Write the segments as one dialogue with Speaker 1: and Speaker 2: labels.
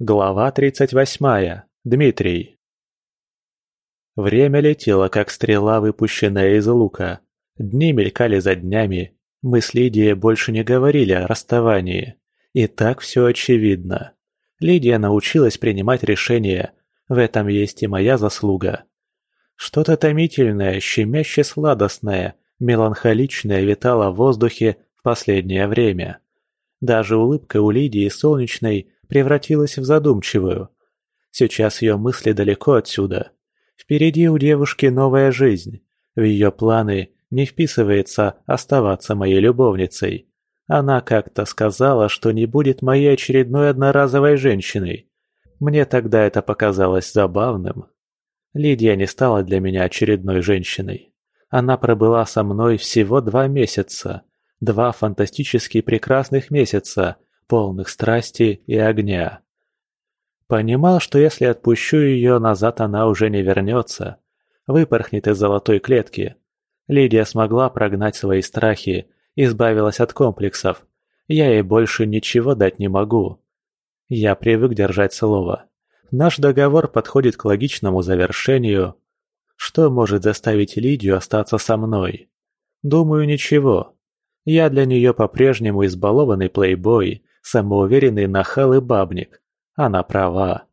Speaker 1: Глава 38. Дмитрий. Время летело, как стрела, выпущенная из лука. Дни мелькали за днями. Мы с Лидией больше не говорили о расставании. И так все очевидно. Лидия научилась принимать решения. В этом есть и моя заслуга. Что-то томительное, щемяще сладостное, меланхоличное витало в воздухе в последнее время. Даже улыбка у Лидии солнечной – превратилась в задумчивую. Сейчас ее мысли далеко отсюда. Впереди у девушки новая жизнь. В ее планы не вписывается оставаться моей любовницей. Она как-то сказала, что не будет моей очередной одноразовой женщиной. Мне тогда это показалось забавным. Лидия не стала для меня очередной женщиной. Она пробыла со мной всего два месяца. Два фантастически прекрасных месяца – полных страсти и огня. Понимал, что если отпущу ее назад, она уже не вернется, выпорхнет из золотой клетки. Лидия смогла прогнать свои страхи, избавилась от комплексов. Я ей больше ничего дать не могу. Я привык держать слово. Наш договор подходит к логичному завершению. Что может заставить Лидию остаться со мной? Думаю, ничего. Я для нее по-прежнему избалованный плейбой, самоуверенный нахал и бабник. Она права.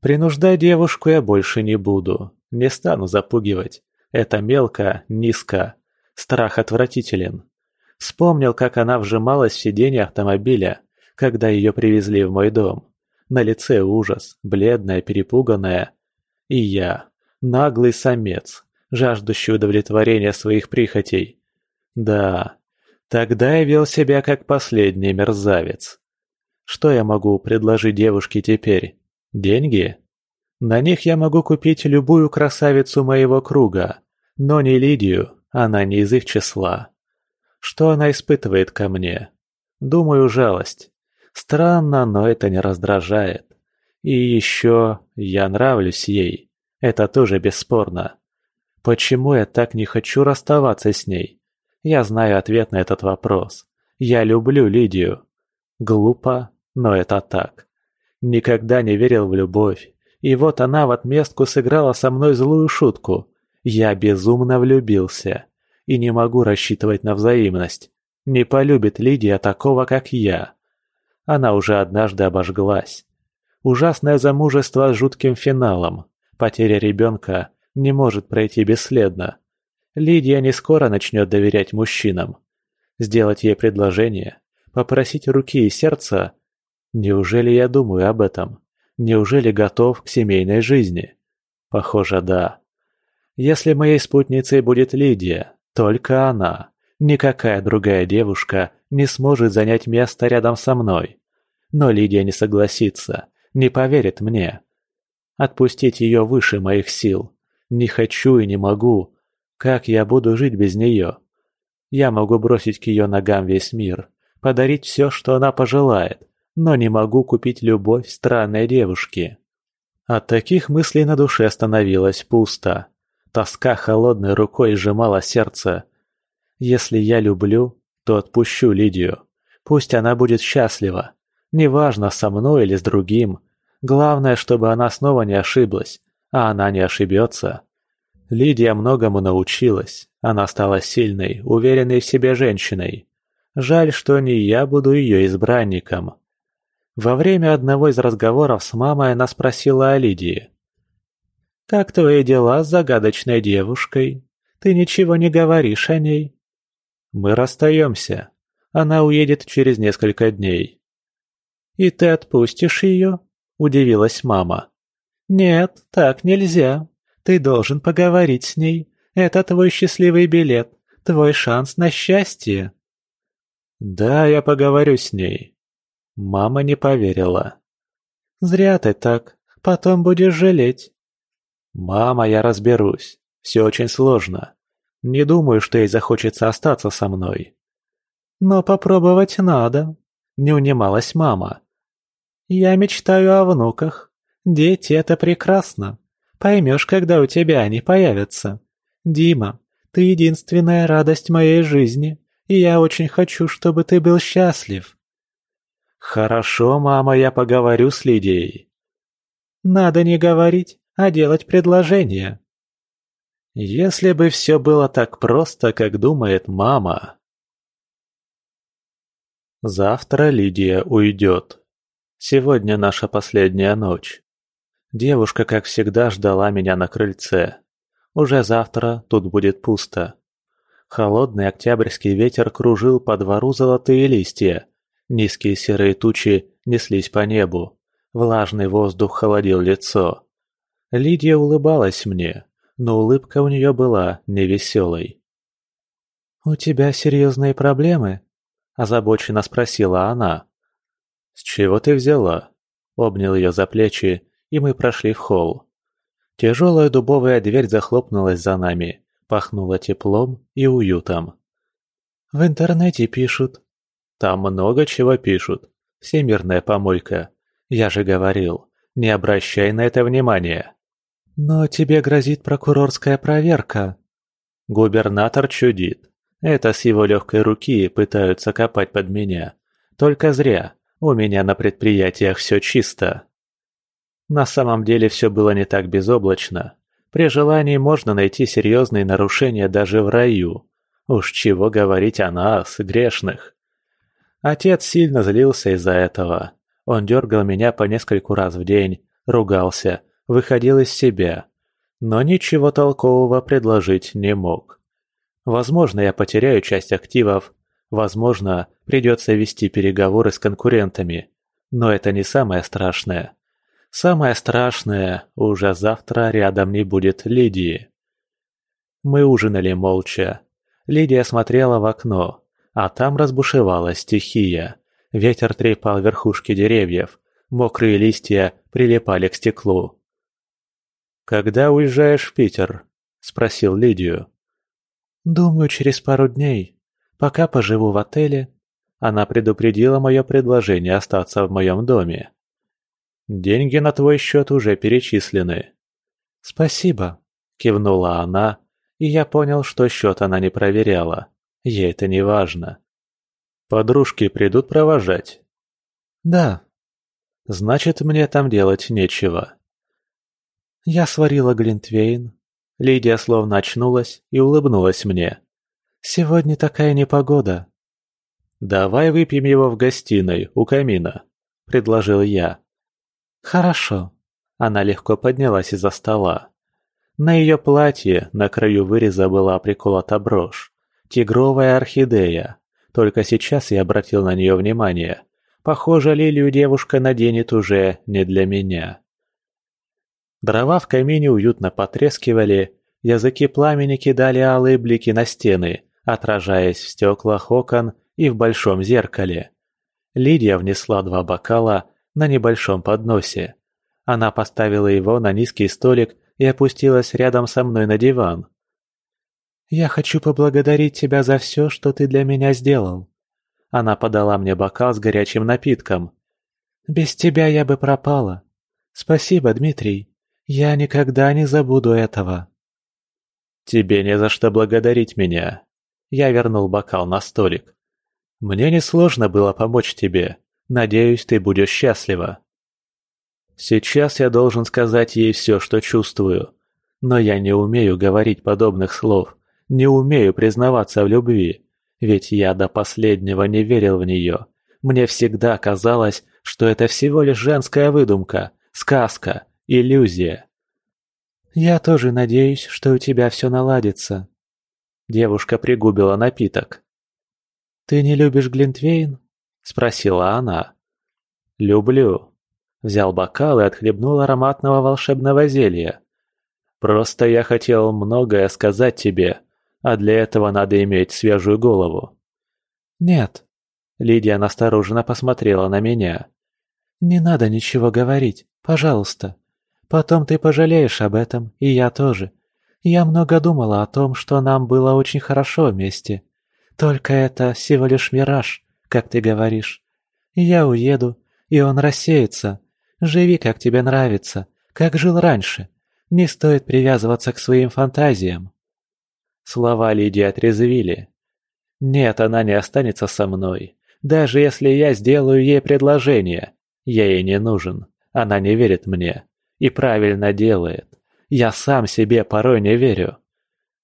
Speaker 1: Принуждать девушку я больше не буду. Не стану запугивать. Это мелко, низко. Страх отвратителен. Вспомнил, как она вжималась в сиденье автомобиля, когда ее привезли в мой дом. На лице ужас, бледная, перепуганная. И я, наглый самец, жаждущий удовлетворения своих прихотей. Да, Тогда я вел себя как последний мерзавец. Что я могу предложить девушке теперь? Деньги? На них я могу купить любую красавицу моего круга, но не Лидию, она не из их числа. Что она испытывает ко мне? Думаю, жалость. Странно, но это не раздражает. И еще я нравлюсь ей. Это тоже бесспорно. Почему я так не хочу расставаться с ней? Я знаю ответ на этот вопрос. Я люблю Лидию. Глупо, но это так. Никогда не верил в любовь. И вот она в отместку сыграла со мной злую шутку. Я безумно влюбился. И не могу рассчитывать на взаимность. Не полюбит Лидия такого, как я. Она уже однажды обожглась. Ужасное замужество с жутким финалом. Потеря ребенка не может пройти бесследно. Лидия не скоро начнет доверять мужчинам. Сделать ей предложение, попросить руки и сердца. Неужели я думаю об этом? Неужели готов к семейной жизни? Похоже, да. Если моей спутницей будет Лидия, только она, никакая другая девушка не сможет занять место рядом со мной. Но Лидия не согласится, не поверит мне. Отпустить ее выше моих сил. Не хочу и не могу, как я буду жить без нее? Я могу бросить к ее ногам весь мир, подарить все, что она пожелает, но не могу купить любовь странной девушки. От таких мыслей на душе становилось пусто. Тоска холодной рукой сжимала сердце. Если я люблю, то отпущу Лидию. Пусть она будет счастлива. Неважно, со мной или с другим. Главное, чтобы она снова не ошиблась, а она не ошибется. Лидия многому научилась. Она стала сильной, уверенной в себе женщиной. Жаль, что не я буду ее избранником. Во время одного из разговоров с мамой она спросила о Лидии. «Как твои дела с загадочной девушкой? Ты ничего не говоришь о ней?» «Мы расстаемся. Она уедет через несколько дней». «И ты отпустишь ее?» – удивилась мама. «Нет, так нельзя. Ты должен поговорить с ней. Это твой счастливый билет, твой шанс на счастье». «Да, я поговорю с ней». Мама не поверила. «Зря ты так. Потом будешь жалеть». «Мама, я разберусь. Все очень сложно. Не думаю, что ей захочется остаться со мной». «Но попробовать надо», — не унималась мама. «Я мечтаю о внуках. Дети — это прекрасно. Поймешь, когда у тебя они появятся. Дима, ты единственная радость моей жизни, и я очень хочу, чтобы ты был счастлив». «Хорошо, мама, я поговорю с Лидией».
Speaker 2: «Надо не говорить, а делать предложение».
Speaker 1: «Если бы все было так просто, как думает мама». Завтра Лидия уйдет. Сегодня наша последняя ночь. Девушка, как всегда, ждала меня на крыльце. Уже завтра тут будет пусто. Холодный октябрьский ветер кружил по двору золотые листья. Низкие серые тучи неслись по небу. Влажный воздух холодил лицо. Лидия улыбалась мне, но улыбка у нее была невеселой.
Speaker 2: «У тебя серьезные проблемы?» – озабоченно спросила она.
Speaker 1: «С чего ты взяла?» Обнял ее за плечи, и мы прошли в холл. Тяжелая дубовая дверь захлопнулась за нами, пахнула теплом и уютом.
Speaker 2: «В интернете пишут».
Speaker 1: «Там много чего пишут. Всемирная помойка. Я же говорил, не обращай на это внимания».
Speaker 2: «Но тебе грозит прокурорская проверка».
Speaker 1: Губернатор чудит. Это с его легкой руки пытаются копать под меня. Только зря. У меня на предприятиях все чисто. На самом деле все было не так безоблачно. При желании можно найти серьезные нарушения даже в раю. Уж чего говорить о нас, грешных. Отец сильно злился из-за этого. Он дергал меня по нескольку раз в день, ругался, выходил из себя. Но ничего толкового предложить не мог. Возможно, я потеряю часть активов, Возможно, придется вести переговоры с конкурентами. Но это не самое страшное. Самое страшное, уже завтра рядом не будет Лидии. Мы ужинали молча. Лидия смотрела в окно, а там разбушевалась стихия. Ветер трепал верхушки деревьев, мокрые листья прилипали к стеклу. «Когда уезжаешь в Питер?» – спросил Лидию.
Speaker 2: «Думаю, через пару дней», Пока поживу в отеле, она предупредила мое предложение остаться в моем доме. «Деньги на твой счет уже перечислены». «Спасибо», – кивнула она, и я понял, что счет она не проверяла. Ей это не важно.
Speaker 1: «Подружки придут провожать?»
Speaker 2: «Да».
Speaker 1: «Значит, мне там делать нечего».
Speaker 2: Я сварила глинтвейн. Лидия словно очнулась и улыбнулась мне. Сегодня такая непогода.
Speaker 1: Давай выпьем его в гостиной, у камина, предложил я.
Speaker 2: Хорошо.
Speaker 1: Она легко поднялась из-за стола. На ее платье на краю выреза была приколота брошь. Тигровая орхидея. Только сейчас я обратил на нее внимание. Похоже, лилию девушка наденет уже не для меня. Дрова в камине уютно потрескивали, языки пламени кидали алые блики на стены, отражаясь в стеклах окон и в большом зеркале. Лидия внесла два бокала на небольшом подносе. Она поставила его на низкий столик и опустилась рядом со мной на диван.
Speaker 2: «Я хочу поблагодарить тебя за все, что ты для меня сделал». Она подала мне бокал с горячим напитком. «Без тебя я бы пропала. Спасибо, Дмитрий. Я никогда не забуду этого».
Speaker 1: «Тебе не за что благодарить меня. Я вернул бокал на столик. «Мне несложно было помочь тебе. Надеюсь, ты будешь счастлива». Сейчас я должен сказать ей все, что чувствую. Но я не умею говорить подобных слов, не умею признаваться в любви. Ведь я до последнего не верил в нее. Мне всегда казалось, что это всего лишь женская выдумка, сказка, иллюзия.
Speaker 2: «Я тоже надеюсь, что у тебя все наладится»,
Speaker 1: Девушка пригубила напиток.
Speaker 2: «Ты не любишь Глинтвейн?» – спросила она.
Speaker 1: «Люблю». Взял бокал и отхлебнул ароматного волшебного зелья. «Просто я хотел многое сказать тебе, а для этого надо иметь свежую голову».
Speaker 2: «Нет».
Speaker 1: Лидия настороженно посмотрела на меня.
Speaker 2: «Не надо ничего говорить, пожалуйста. Потом ты пожалеешь об этом, и я тоже. Я много думала о том, что нам было очень хорошо вместе. Только это всего лишь мираж, как ты говоришь. Я уеду, и он рассеется. Живи, как тебе нравится, как жил раньше. Не стоит привязываться к своим фантазиям.
Speaker 1: Слова Лидии отрезвили. Нет, она не останется со мной. Даже если я сделаю ей предложение, я ей не нужен, она не верит мне. И правильно делает. Я сам себе порой не верю.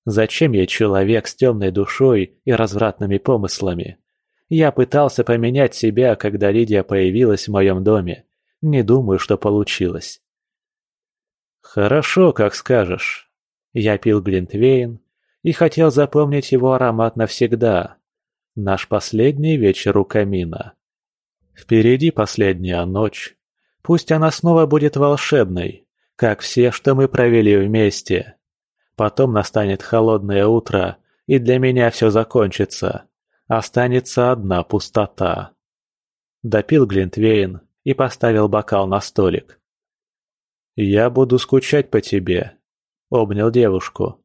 Speaker 1: Зачем ей человек с темной душой и развратными помыслами? Я пытался поменять себя, когда Лидия появилась в моем доме. Не думаю, что получилось. Хорошо, как скажешь. Я пил Глинтвейн и хотел запомнить его аромат навсегда. Наш последний вечер у камина. Впереди последняя ночь. Пусть она снова будет волшебной, как все, что мы провели вместе. Потом настанет холодное утро, и для меня все закончится. Останется одна пустота. Допил Глинтвейн и поставил бокал на столик. «Я буду скучать по тебе», — обнял девушку.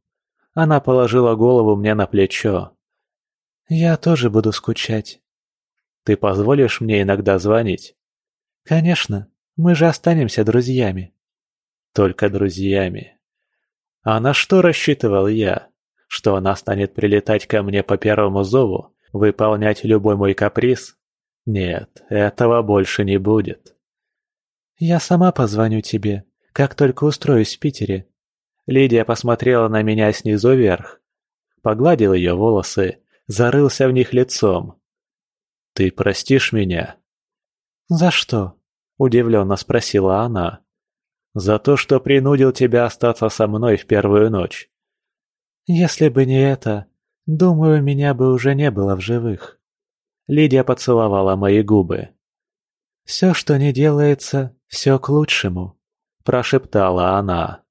Speaker 1: Она положила голову мне на плечо.
Speaker 2: «Я тоже буду скучать».
Speaker 1: «Ты позволишь мне иногда звонить?»
Speaker 2: «Конечно, мы же останемся друзьями».
Speaker 1: «Только друзьями». А на что рассчитывал я? Что она станет прилетать ко мне по первому зову, выполнять любой мой каприз? Нет, этого больше не будет.
Speaker 2: «Я сама позвоню тебе, как только устроюсь в Питере».
Speaker 1: Лидия посмотрела на меня снизу вверх. Погладил ее волосы, зарылся в них лицом. «Ты простишь меня?»
Speaker 2: «За что?»
Speaker 1: – удивленно спросила она. «За то, что принудил тебя остаться со мной в первую ночь».
Speaker 2: «Если бы не это, думаю, меня бы уже не было в живых».
Speaker 1: Лидия поцеловала мои губы.
Speaker 2: «Все, что не делается, все к лучшему», –
Speaker 1: прошептала она.